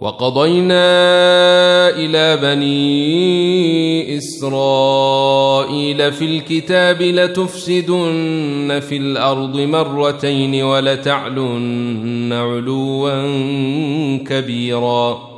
وقضينا إلى بني إسرائيل في الكتاب لتفسدن في الأرض مرتين ولتعلن علوا كبيرا.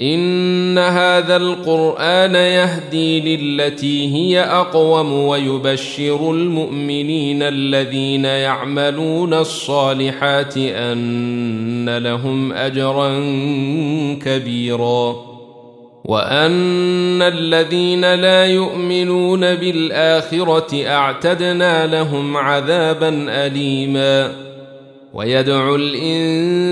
إن هذا القرآن يهدي للتي هي أقوم ويبشر المؤمنين الذين يعملون الصالحات أن لهم أجرا كبيرا وأن الذين لا يؤمنون بالآخرة أعتدنا لهم عذابا أليما ويدعو الإنسان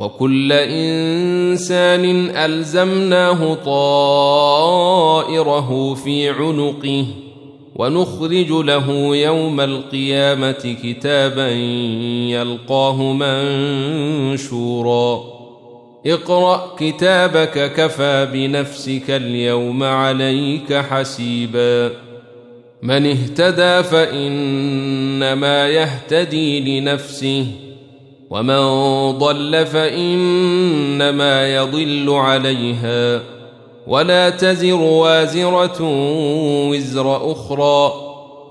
وكل إنسان ألزمناه طائره في عنقه ونخرج له يوم القيامة كتابا يلقاه منشورا. اقرأ كتابك كفى بنفسك اليوم عليك حسيبا. من اهتدى فإنما يهتدي لنفسه. ومن ضل فانما يضل عليها ولا تزر وازره وزر أخرى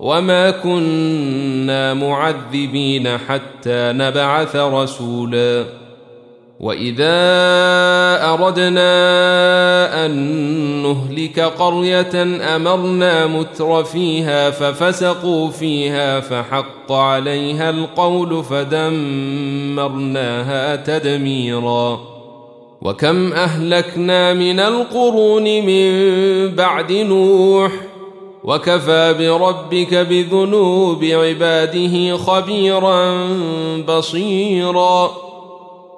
وما كنا معذبين حتى نبعث رسولا واذا اردنا ان نهلك قريه امرنا متر فيها ففسقوا فيها فحق عليها القول فدمرناها تدميرا وكم اهلكنا من القرون من بعد نوح وكفى بربك بذنوب عباده خبيرا بصيرا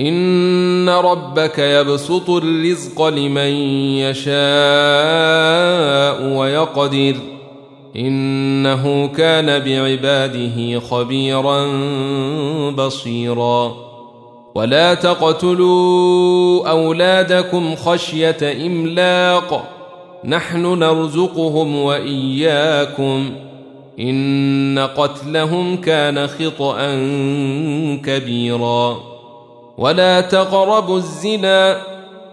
ان ربك يبسط الرزق لمن يشاء ويقدر انه كان بعباده خبيرا بصيرا ولا تقتلوا اولادكم خشيه املاق نحن نرزقهم واياكم ان قتلهم كان خطا كبيرا ولا تقربوا الزنا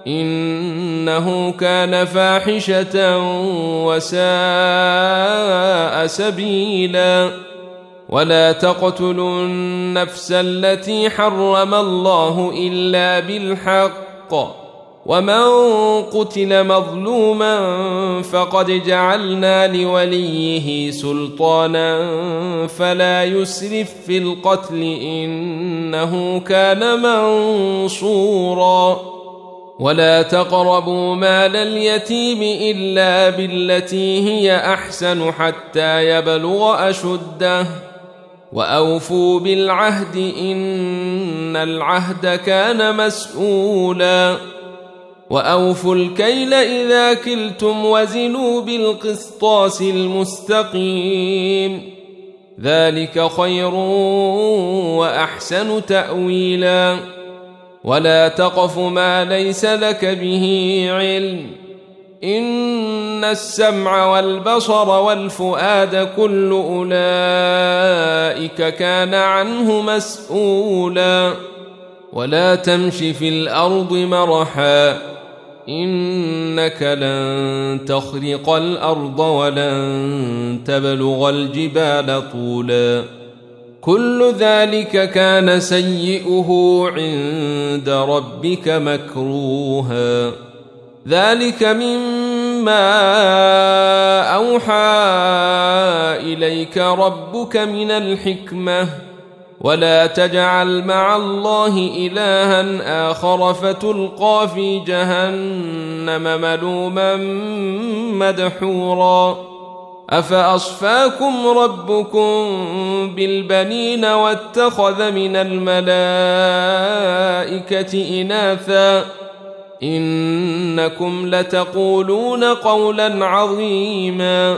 إنه كان فاحشة وساء سبيلا ولا تقتلوا النفس التي حرم الله إلا بالحق ومن قتل مظلوما فقد جعلنا لوليه سلطانا فلا يسرف في القتل انه كان منصورا ولا تقربوا مال اليتيم الا بالتي هي احسن حتى يبلغ اشده واوفوا بالعهد ان العهد كان مسؤولا وأوفوا الكيل إذا كلتم وزنوا بالقسطاس المستقيم. ذلك خير وأحسن تأويلا. ولا تقف ما ليس لك به علم. إن السمع والبصر والفؤاد كل أولئك كان عنه مسؤولا. ولا تمش في الأرض مرحا. إنك لن تخرق الأرض ولن تبلغ الجبال طولا. كل ذلك كان سيئه عند ربك مكروها. ذلك مما أوحى إليك ربك من الحكمة. ولا تجعل مع الله إلها آخر فتلقى في جهنم ملوما مدحورا. أفأصفاكم ربكم بالبنين واتخذ من الملائكة إناثا؟ إنكم لتقولون قولا عظيما.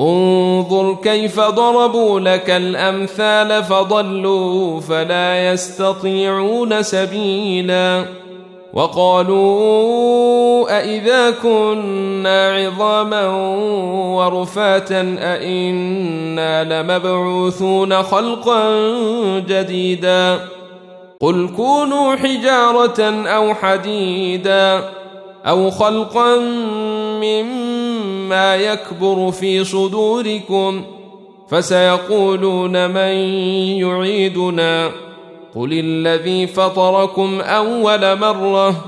انظر كيف ضربوا لك الأمثال فضلوا فلا يستطيعون سبيلا وقالوا أإذا كنا عظاما ورفاتا أإنا لمبعوثون خلقا جديدا قل كونوا حجارة أو حديدا أو خلقا مما يكبر في صدوركم فسيقولون من يعيدنا قل الذي فطركم أول مرة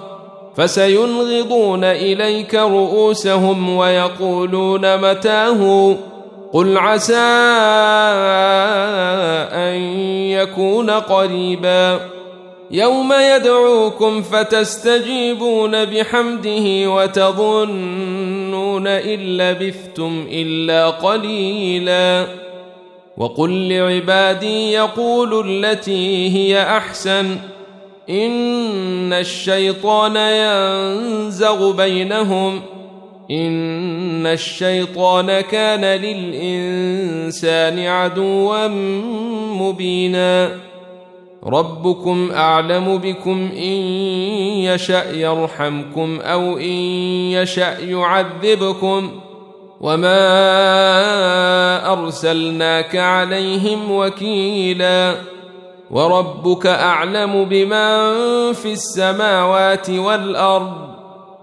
فسينغضون إليك رؤوسهم ويقولون متاه قل عسى أن يكون قريباً يوم يدعوكم فتستجيبون بحمده وتظنون ان لبثتم الا قليلا وقل لعبادي يقولوا التي هي احسن ان الشيطان ينزغ بينهم ان الشيطان كان للانسان عدوا مبينا ربكم أعلم بكم إن يشأ يرحمكم أو إن يشأ يعذبكم وما أرسلناك عليهم وكيلا وربك أعلم بمن في السماوات والأرض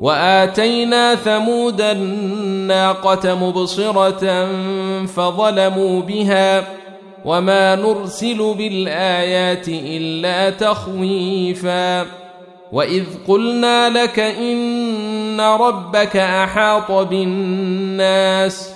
وآتينا ثمود الناقة مبصرة فظلموا بها وما نرسل بالآيات إلا تخويفا وإذ قلنا لك إن ربك أحاط بالناس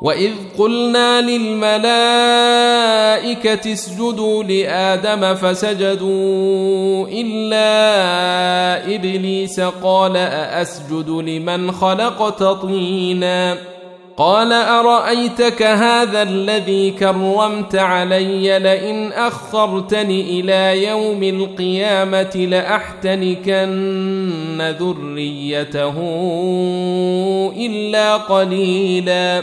واذ قلنا للملائكه اسجدوا لادم فسجدوا الا ابليس قال ااسجد لمن خلقت طينا قال ارايتك هذا الذي كرمت علي لئن اخرتني إلى يوم القيامه لاحتنكن ذريته الا قليلا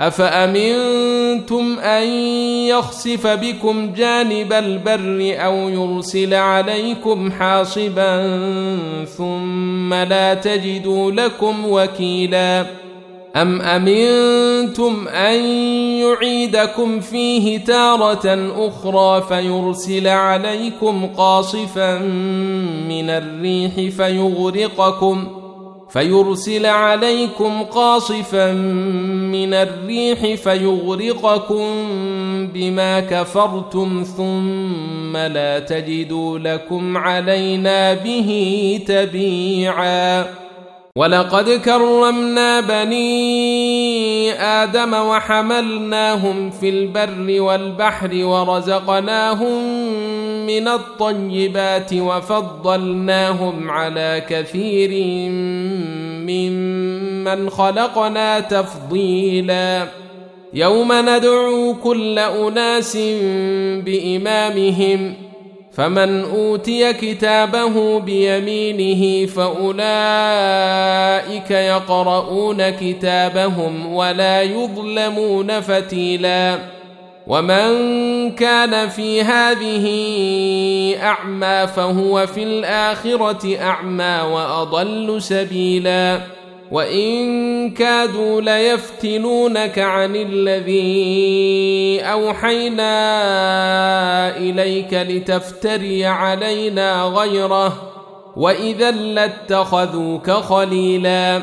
أفأمنتم أن يخسف بكم جانب البر أو يرسل عليكم حاصبا ثم لا تجدوا لكم وكيلا أم أمنتم أن يعيدكم فيه تارة أخرى فيرسل عليكم قاصفا من الريح فيغرقكم فيرسل عليكم قاصفا من الريح فيغرقكم بما كفرتم ثم لا تجدوا لكم علينا به تبيعا. ولقد كرمنا بني آدم وحملناهم في البر والبحر ورزقناهم من الطيبات وفضلناهم على كثير ممن خلقنا تفضيلا. يوم ندعو كل أناس بإمامهم فمن أوتي كتابه بيمينه فأولئك يقرؤون كتابهم ولا يظلمون فتيلا. ومن كان في هذه أعمى فهو في الآخرة أعمى وأضل سبيلا. وإن كادوا ليفتنونك عن الذي أوحينا إليك لتفتري علينا غيره. وإذا لاتخذوك خليلا.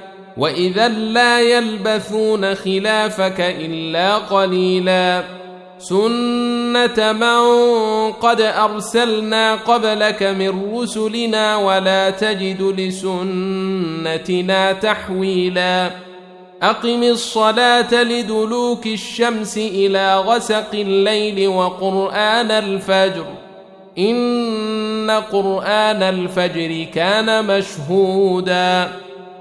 واذا لا يلبثون خلافك الا قليلا سنه من قد ارسلنا قبلك من رسلنا ولا تجد لسنتنا تحويلا اقم الصلاه لدلوك الشمس إلى غسق الليل وقران الفجر ان قران الفجر كان مشهودا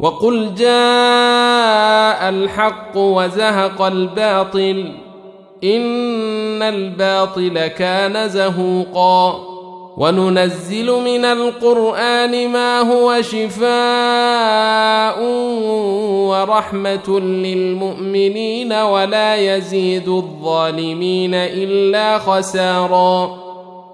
وقل جاء الحق وزهق الباطل إن الباطل كان زهوقا وننزل من القرآن ما هو شفاء ورحمة للمؤمنين ولا يزيد الظالمين إلا خسارا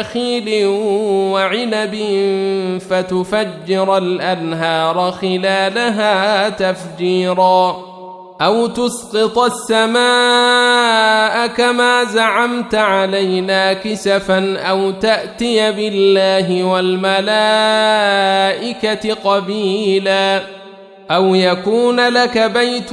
نخيل وعنب فتفجر الأنهار خلالها تفجيرا. أو تسقط السماء كما زعمت علينا كسفا أو تأتي بالله والملائكة قبيلا. أو يكون لك بيت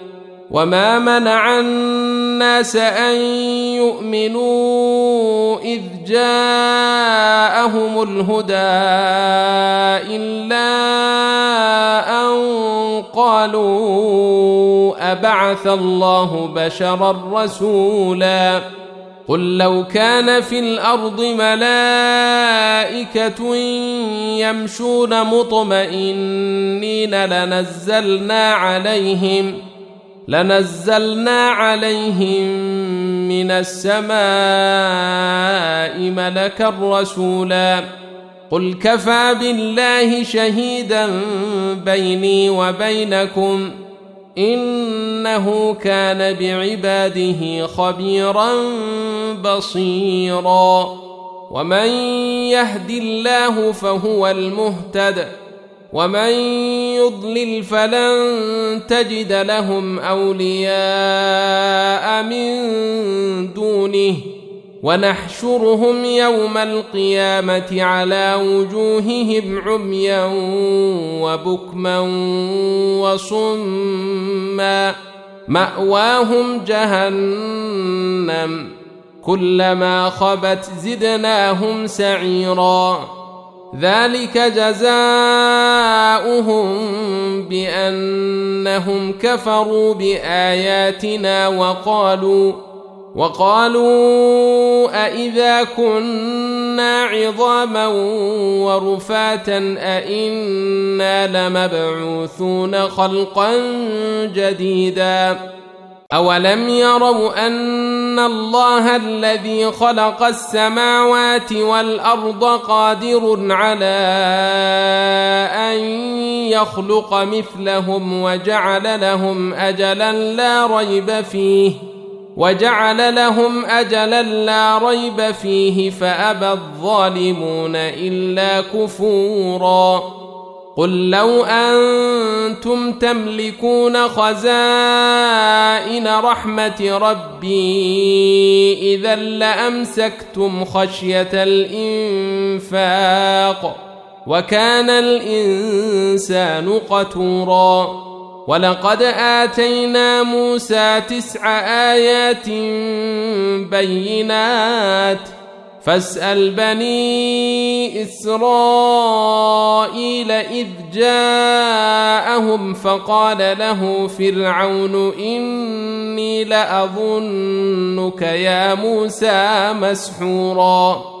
وما منع الناس ان يؤمنوا اذ جاءهم الهدى الا ان قالوا ابعث الله بشرا رسولا قل لو كان في الأرض ملائكه يمشون مطمئنين لنزلنا عليهم لنزلنا عليهم من السماء ملكا رسولا. قل كفى بالله شهيدا بيني وبينكم إنه كان بعباده خبيرا بصيرا. ومن يهد الله فهو المهتد. ومن يضلل فلن تجد لهم أولياء من دونه ونحشرهم يوم القيامة على وجوههم عميا وبكما وصما مأواهم جهنم كلما خبت زدناهم سعيرا ذلك جزاؤهم بأنهم كفروا بآياتنا وقالوا وقالوا أإذا كنا عظاما ورفاتا أإنا لمبعوثون خلقا جديدا أولم يروا أن الله الذي خلق السماوات والأرض قادر على أن يخلق مثلهم وجعل لهم أجلا لا ريب فيه ۖ وجعل لهم أجلا لا ريب فيه فأبى الظالمون إلا كفورا. قل لو أنتم تملكون خزائن رحمة ربي إذا لأمسكتم خشية الإنفاق وكان الإنسان قتورا ولقد آتينا موسى تسع آيات بينات فاسأل بني إسرائيل اذ جاءهم فقال له فرعون اني لاظنك يا موسى مسحورا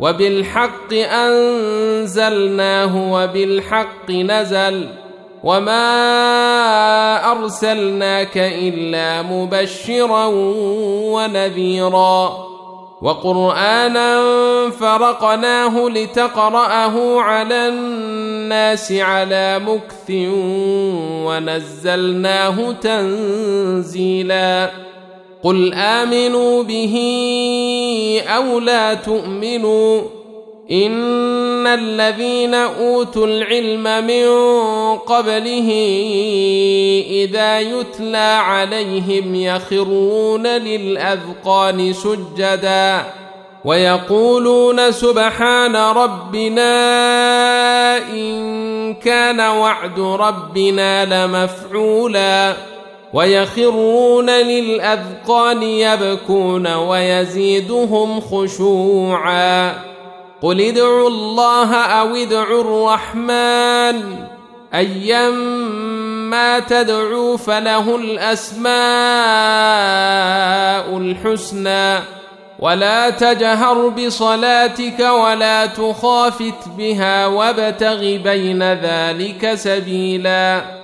وبالحق أنزلناه وبالحق نزل وما أرسلناك إلا مبشرا ونذيرا وقرآنا فرقناه لتقرأه على الناس على مكث ونزلناه تنزيلا قل امنوا به أو لا تؤمنوا ان الذين اوتوا العلم من قبله اذا يتلى عليهم يخرون للاذقان سجدا ويقولون سبحان ربنا ان كان وعد ربنا لمفعولا ويخرون للأذقان يبكون ويزيدهم خشوعا. قل ادعوا الله أو ادعوا الرحمن. ايما تدعوا فله الأسماء الحسنى. ولا تجهر بصلاتك ولا تخافت بها وابتغ بين ذلك سبيلا.